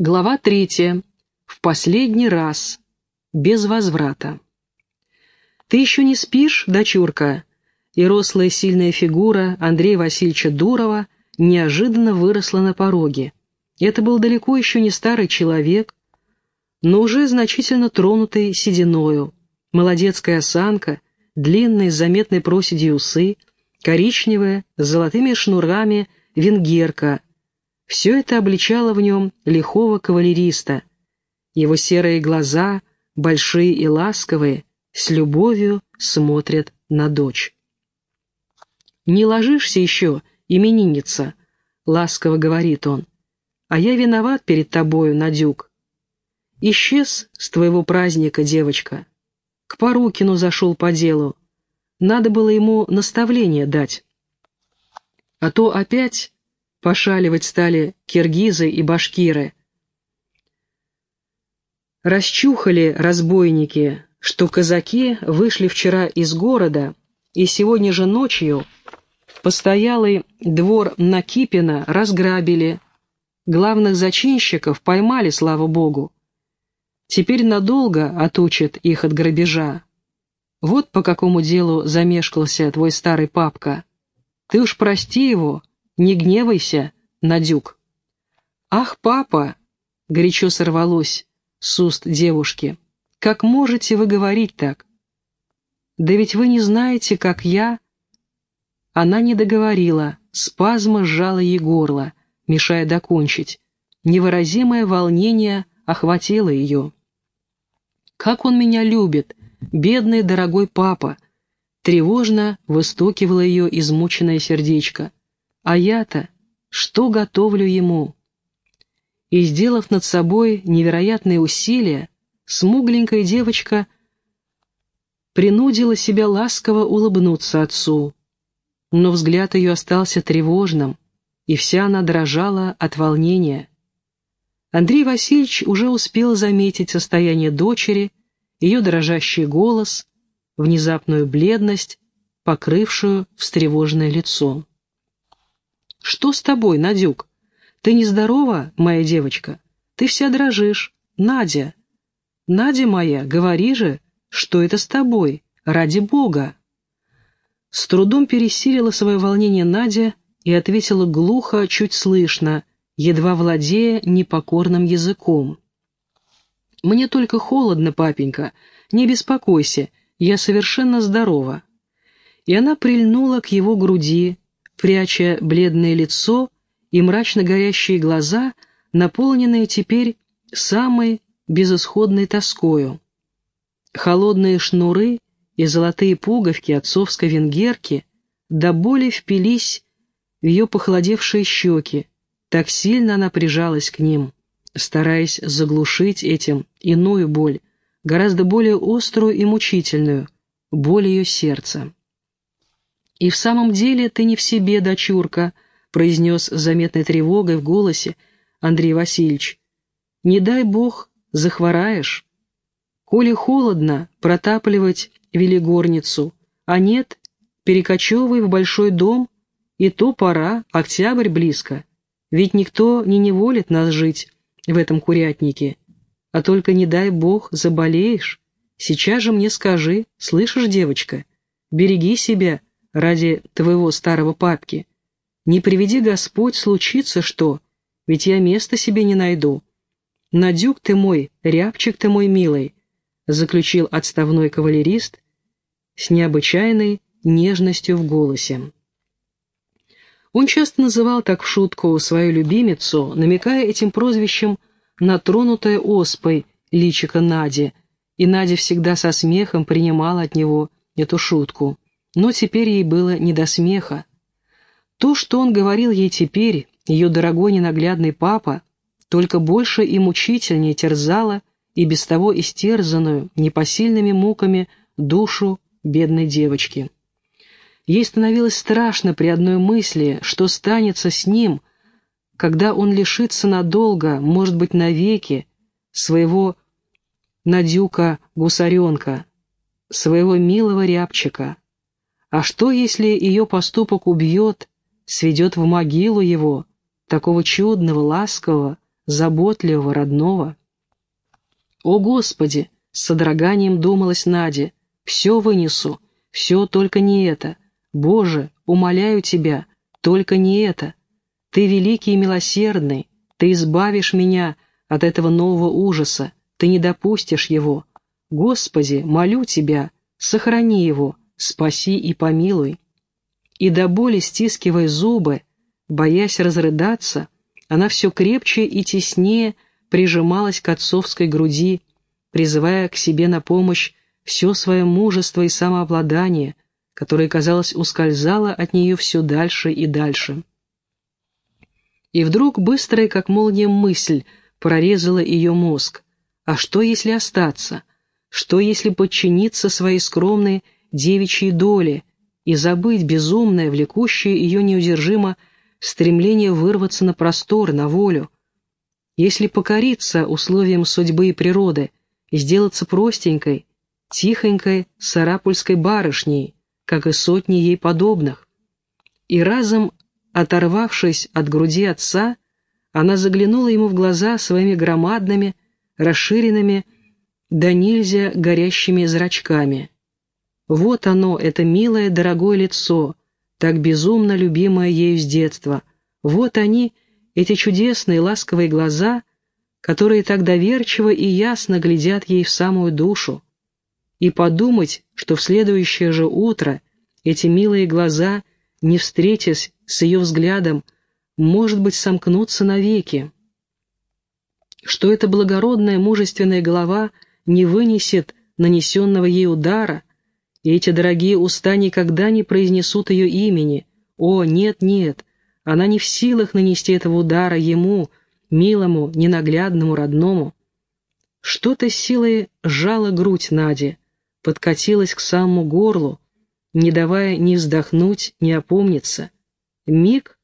Глава третья. В последний раз. Без возврата. «Ты еще не спишь, дочурка?» И рослая сильная фигура Андрея Васильевича Дурова неожиданно выросла на пороге. Это был далеко еще не старый человек, но уже значительно тронутый сединою. Молодецкая осанка, длинные с заметной проседью усы, коричневая, с золотыми шнурами венгерка — все это обличало в нем лихого кавалериста. Его серые глаза, большие и ласковые, с любовью смотрят на дочь. «Не ложишься еще, именинница», — ласково говорит он, — «а я виноват перед тобою, Надюк. Исчез с твоего праздника, девочка. К Порукину зашел по делу. Надо было ему наставление дать. А то опять Пошаливать стали киргизы и башкиры. Расчухали разбойники, что казаки вышли вчера из города, и сегодня же ночью постоялый двор Накипина разграбили. Главных зачинщиков поймали, слава богу. Теперь надолго отучат их от грабежа. Вот по какому делу замешкался твой старый папка. Ты уж прости его, — не гневайся, Надюк. Ах, папа, горячо сорвалось с уст девушки. Как можете вы говорить так? Да ведь вы не знаете, как я... Она не договорила, спазма сжала ей горло, мешая докончить. Невыразимое волнение охватило ее. «Как он меня любит, бедный дорогой папа!» Тревожно выстукивало ее измученное сердечко. А я-то что готовлю ему? И, сделав над собой невероятные усилия, смугленькая девочка принудила себя ласково улыбнуться отцу. Но взгляд ее остался тревожным, и вся она дрожала от волнения. Андрей Васильевич уже успел заметить состояние дочери, ее дрожащий голос, внезапную бледность, покрывшую встревоженное лицо. «Что с тобой, Надюк? Ты нездорова, моя девочка? Ты вся дрожишь. Надя! Надя моя, говори же, что это с тобой, ради Бога!» С трудом пересилила свое волнение Надя и ответила глухо, чуть слышно, едва владея непокорным языком. «Мне только холодно, папенька, не беспокойся, я совершенно здорова». И она прильнула к его груди, пряча бледное лицо и мрачно горящие глаза, наполненные теперь самой безысходной тоскою. Холодные шнуры и золотые пуговки отцовской венгерки до боли впились в ее похолодевшие щеки, так сильно она прижалась к ним, стараясь заглушить этим иную боль, гораздо более острую и мучительную, боль ее сердца. «И в самом деле ты не в себе, дочурка», — произнес с заметной тревогой в голосе Андрей Васильевич. «Не дай бог, захвораешь. Коли холодно, протапливать велигорницу, а нет, перекочевывай в большой дом, и то пора, октябрь близко. Ведь никто не неволит нас жить в этом курятнике. А только не дай бог, заболеешь. Сейчас же мне скажи, слышишь, девочка, береги себя, — ради твоего старого папки. Не приведи Господь, случится что, ведь я места себе не найду. Надюк ты мой, рябчик ты мой милый, заключил отставной кавалерист с необычайной нежностью в голосе. Он часто называл так в шутку свою любимицу, намекая этим прозвищем на тронутое оспой личико Нади, и Надя всегда со смехом принимала от него эту шутку но теперь ей было не до смеха. То, что он говорил ей теперь, ее дорогой ненаглядный папа, только больше и мучительнее терзало и без того истерзанную непосильными муками душу бедной девочки. Ей становилось страшно при одной мысли, что станется с ним, когда он лишится надолго, может быть, навеки, своего Надюка-гусаренка, своего милого рябчика, а что, если ее поступок убьет, сведет в могилу его, такого чудного, ласкового, заботливого, родного. «О, Господи!» — с содроганием думалась Надя. «Все вынесу, все только не это. Боже, умоляю Тебя, только не это. Ты великий и милосердный, Ты избавишь меня от этого нового ужаса, Ты не допустишь его. Господи, молю Тебя, сохрани его, спаси и помилуй». И до боли стискивая зубы, боясь разрыдаться, она все крепче и теснее прижималась к отцовской груди, призывая к себе на помощь все свое мужество и самообладание, которое, казалось, ускользало от нее все дальше и дальше. И вдруг быстрая, как молния, мысль прорезала ее мозг. А что, если остаться? Что, если подчиниться своей скромной девичьей доле и забыть безумное, влекущее ее неудержимо стремление вырваться на простор, на волю? Если покориться условиям судьбы и природы, сделаться простенькой, тихонькой сарапульской барышней, как и сотни ей подобных. И разом, оторвавшись от груди отца, она заглянула ему в глаза своими громадными, расширенными, да нельзя горящими зрачками. Вот оно, это милое, дорогое лицо, так безумно любимое ею с детства. Вот они, эти чудесные, ласковые глаза, которые так доверчиво и ясно глядят ей в самую душу. И подумать, что в следующее же утро эти милые глаза, не встретясь с ее взглядом, может быть, сомкнутся навеки. Что эта благородная мужественная голова не вынесет нанесенного ей удара, эти дорогие уста никогда не произнесут ее имени. О, нет, нет, она не в силах нанести этого удара ему, милому, ненаглядному, родному. Что-то силой сжало грудь Нади, подкатилась к самому горлу, не давая ни вздохнуть, ни опомниться. Миг,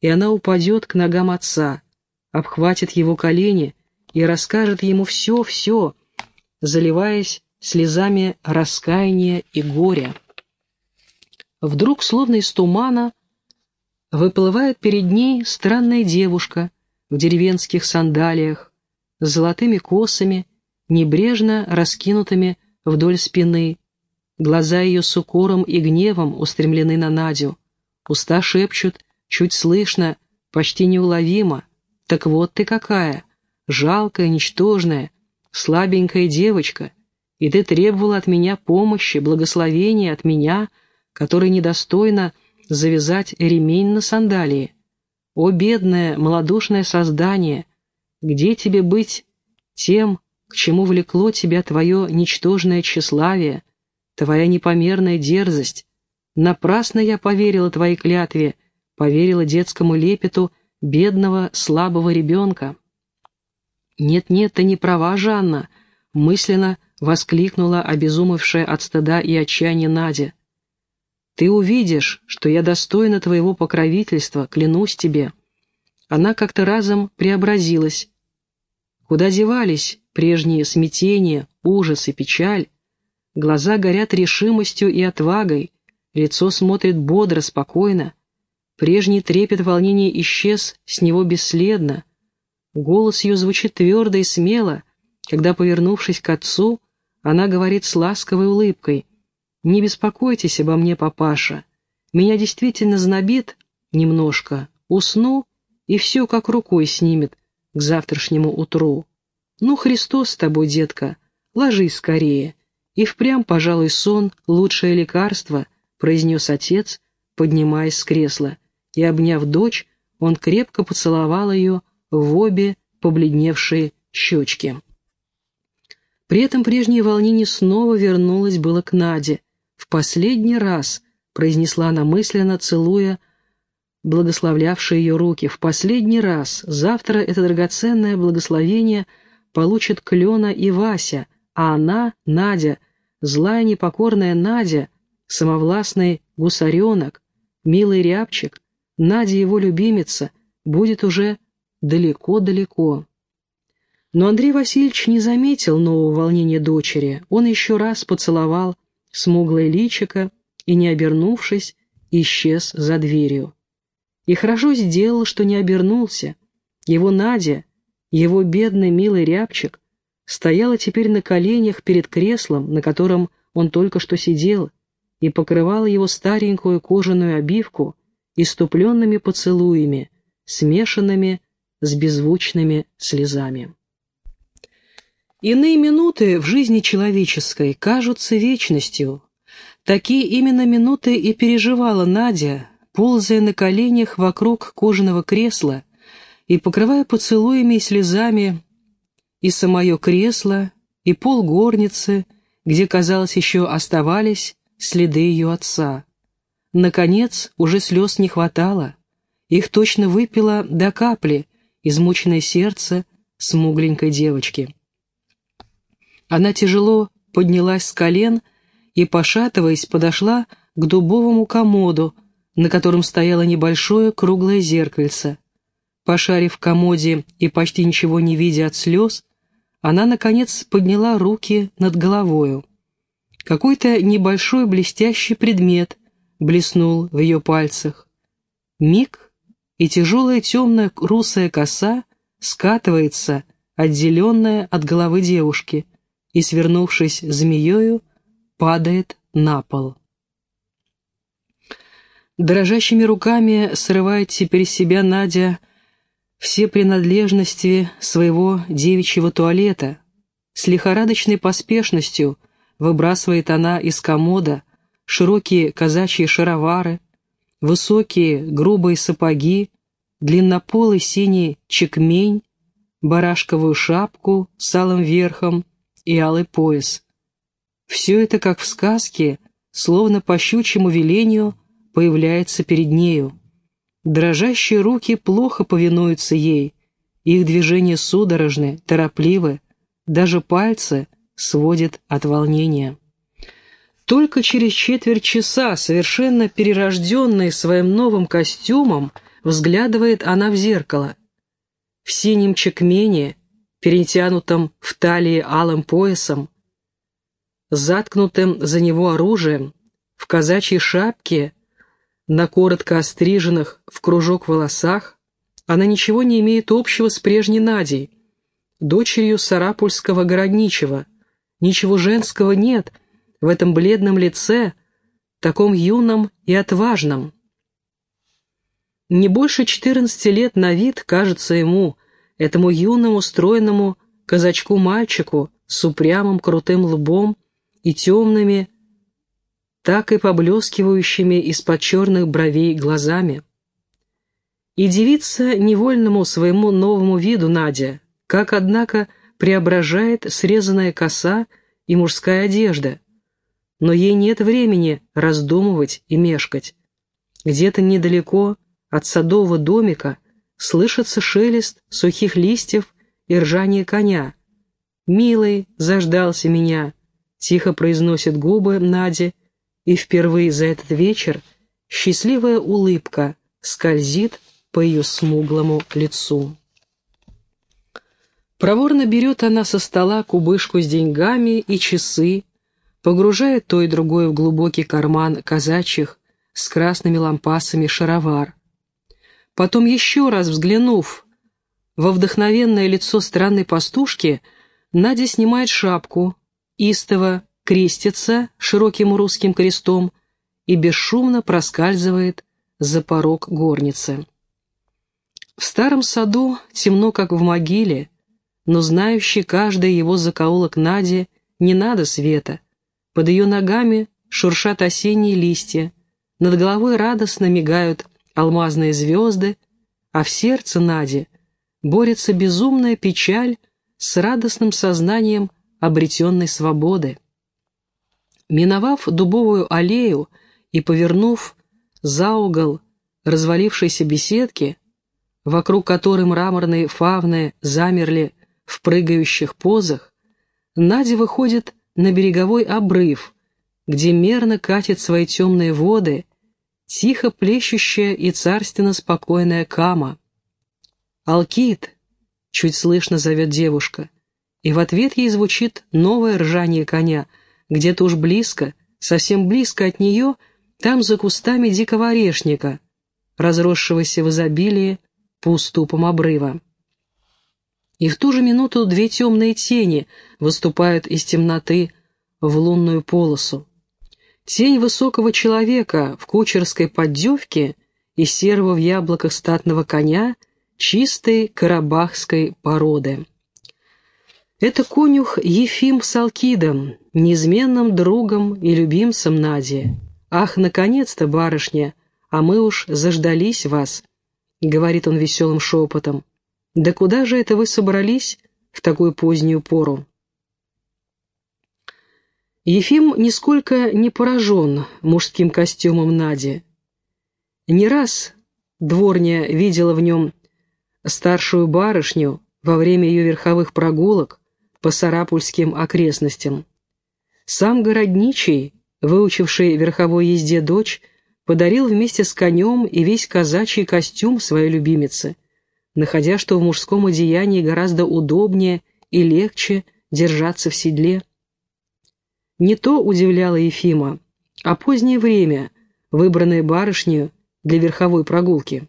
и она упадет к ногам отца, обхватит его колени и расскажет ему все-все, заливаясь слезами раскаяния и горя. Вдруг, словно из тумана, выплывает перед ней странная девушка в деревенских сандалиях, с золотыми косами, небрежно раскинутыми вдоль спины. Глаза ее с укором и гневом устремлены на Надю. Уста шепчут, чуть слышно, почти неуловимо. «Так вот ты какая! Жалкая, ничтожная, слабенькая девочка!» И ты требовала от меня помощи, благословения от меня, который недостойно завязать ремень на сандалии. О, бедное, малодушное создание, где тебе быть тем, к чему влекло тебя твое ничтожное тщеславие, твоя непомерная дерзость? Напрасно я поверила твоей клятве, поверила детскому лепету бедного слабого ребенка. Нет-нет, ты не права, Жанна, мысленно — воскликнула обезумевшая от стыда и отчаяния Надя. «Ты увидишь, что я достойна твоего покровительства, клянусь тебе». Она как-то разом преобразилась. Куда девались прежние смятения, ужас и печаль? Глаза горят решимостью и отвагой, лицо смотрит бодро, спокойно. Прежний трепет волнения исчез с него бесследно. Голос ее звучит твердо и смело, когда, повернувшись к отцу, она говорит с ласковой улыбкой. «Не беспокойтесь обо мне, папаша. Меня действительно знобит немножко. Усну, и все как рукой снимет к завтрашнему утру. Ну, Христос с тобой, детка, ложись скорее. И впрямь, пожалуй, сон — лучшее лекарство», — произнес отец, поднимаясь с кресла. И, обняв дочь, он крепко поцеловал ее в обе побледневшие щечки. При этом прежнее волнение снова вернулось было к Наде. «В последний раз», — произнесла она мысленно, целуя благословлявшие ее руки, «в последний раз. Завтра это драгоценное благословение получит Клена и Вася, а она, Надя, злая непокорная Надя, самовластный гусаренок, милый рябчик, Надя его любимица, будет уже далеко-далеко». Но Андрей Васильевич не заметил нового волнения дочери. Он еще раз поцеловал смуглое личико и, не обернувшись, исчез за дверью. И хорошо сделал, что не обернулся. Его Надя, его бедный милый рябчик, стояла теперь на коленях перед креслом, на котором он только что сидел, и покрывала его старенькую кожаную обивку иступленными поцелуями, смешанными с беззвучными слезами. Иные минуты в жизни человеческой кажутся вечностью. Такие именно минуты и переживала Надя, ползая на коленях вокруг кожаного кресла и покрывая поцелуями и слезами и самое кресло, и пол горницы, где, казалось, еще оставались следы ее отца. Наконец, уже слез не хватало. Их точно выпило до капли измученное сердце смугленькой девочки. Она тяжело поднялась с колен и, пошатываясь, подошла к дубовому комоду, на котором стояло небольшое круглое зеркальце. Пошарив в комоде и почти ничего не видя от слез, она, наконец, подняла руки над головою. Какой-то небольшой блестящий предмет блеснул в ее пальцах. Миг, и тяжелая темная русая коса скатывается, отделенная от головы девушки, и, свернувшись змеёю, падает на пол. Дрожащими руками срывает теперь себя Надя все принадлежности своего девичьего туалета. С лихорадочной поспешностью выбрасывает она из комода широкие казачьи шаровары, высокие грубые сапоги, длиннополый синий чекмень, барашковую шапку с алым верхом и алый пояс. Все это, как в сказке, словно по щучьему велению, появляется перед нею. Дрожащие руки плохо повинуются ей, их движения судорожны, торопливы, даже пальцы сводят от волнения. Только через четверть часа, совершенно перерожденная своим новым костюмом, взглядывает она в зеркало. В синем чекмене, перетянутом в талии алым поясом, заткнутым за него оружием, в казачьей шапке, на коротко остриженных в кружок волосах, она ничего не имеет общего с прежней Надей, дочерью Сарапульского городничего. Ничего женского нет — в этом бледном лице, таком юном и отважном. Не больше четырнадцати лет на вид кажется ему, этому юному, стройному казачку-мальчику с упрямым крутым лбом и темными, так и поблескивающими из-под черных бровей глазами. И девица невольному своему новому виду Надя, как, однако, преображает срезанная коса и мужская одежда, но ей нет времени раздумывать и мешкать. Где-то недалеко от садового домика слышится шелест сухих листьев и ржание коня. «Милый, заждался меня», — тихо произносит губы Нади, и впервые за этот вечер счастливая улыбка скользит по ее смуглому лицу. Проворно берет она со стола кубышку с деньгами и часы, погружает то и другое в глубокий карман казачьих с красными лампасами шаровар. Потом еще раз взглянув во вдохновенное лицо странной пастушки, Надя снимает шапку, истово крестится широким русским крестом и бесшумно проскальзывает за порог горницы. В старом саду темно, как в могиле, но знающий каждый его закоулок Наде не надо света — под ее ногами шуршат осенние листья, над головой радостно мигают алмазные звезды, а в сердце Нади борется безумная печаль с радостным сознанием обретенной свободы. Миновав дубовую аллею и повернув за угол развалившейся беседки, вокруг которой мраморные фавны замерли в прыгающих позах, Надя выходит на береговой обрыв, где мерно катит свои темные воды, тихо плещущая и царственно спокойная кама. «Алкит!» — чуть слышно зовет девушка, и в ответ ей звучит новое ржание коня, где-то уж близко, совсем близко от нее, там за кустами дикого орешника, разросшегося в изобилии по уступам обрыва. И в ту же минуту две темные тени выступают из темноты в лунную полосу. Тень высокого человека в кучерской поддевке и серого в яблоках статного коня чистой карабахской породы. Это конюх Ефим с Алкидом, неизменным другом и любимцем Нади. «Ах, наконец-то, барышня, а мы уж заждались вас», — говорит он веселым шепотом. «Да куда же это вы собрались в такую позднюю пору?» Ефим нисколько не поражен мужским костюмом Нади. Не раз дворня видела в нем старшую барышню во время ее верховых прогулок, по сарапульским окрестностям. Сам городничий, выучивший верховой езде дочь, подарил вместе с конем и весь казачий костюм своей любимице, находя, что в мужском одеянии гораздо удобнее и легче держаться в седле. Не то удивляло Ефима, а позднее время, выбранное барышню для верховой прогулки.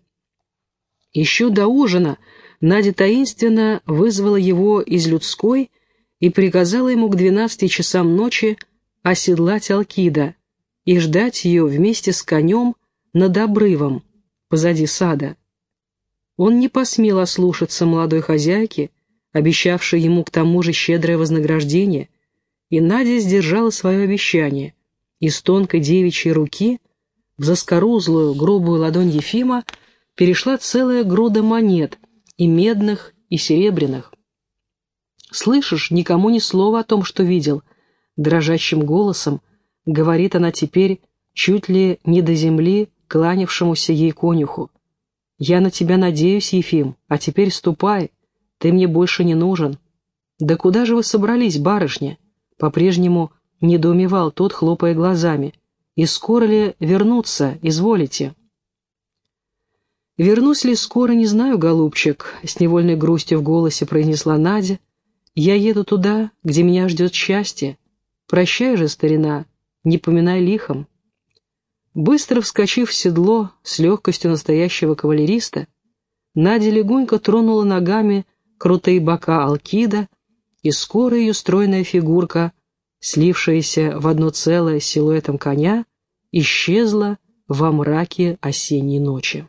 Еще до ужина Надя таинственно вызвала его из людской и приказала ему к двенадцати часам ночи оседлать Алкида и ждать ее вместе с конем над обрывом позади сада. Он не посмел ослушаться молодой хозяйки, обещавшей ему к тому же щедрое вознаграждение, и Надя сдержала свое обещание. Из тонкой девичьей руки в заскорузлую грубую ладонь Ефима перешла целая груда монет, и медных, и серебряных. Слышишь, никому ни слова о том, что видел. Дрожащим голосом говорит она теперь чуть ли не до земли кланявшемуся ей конюху. «Я на тебя надеюсь, Ефим, а теперь ступай, ты мне больше не нужен». «Да куда же вы собрались, барышня?» По-прежнему недоумевал тот, хлопая глазами. «И скоро ли вернуться, изволите?» «Вернусь ли скоро, не знаю, голубчик», — с невольной грустью в голосе произнесла Надя, я еду туда, где меня ждет счастье. Прощай же, старина, не поминай лихом. Быстро вскочив в седло с легкостью настоящего кавалериста, Надя легонько тронула ногами крутые бока Алкида, и скоро ее стройная фигурка, слившаяся в одно целое силуэтом коня, исчезла во мраке осенней ночи.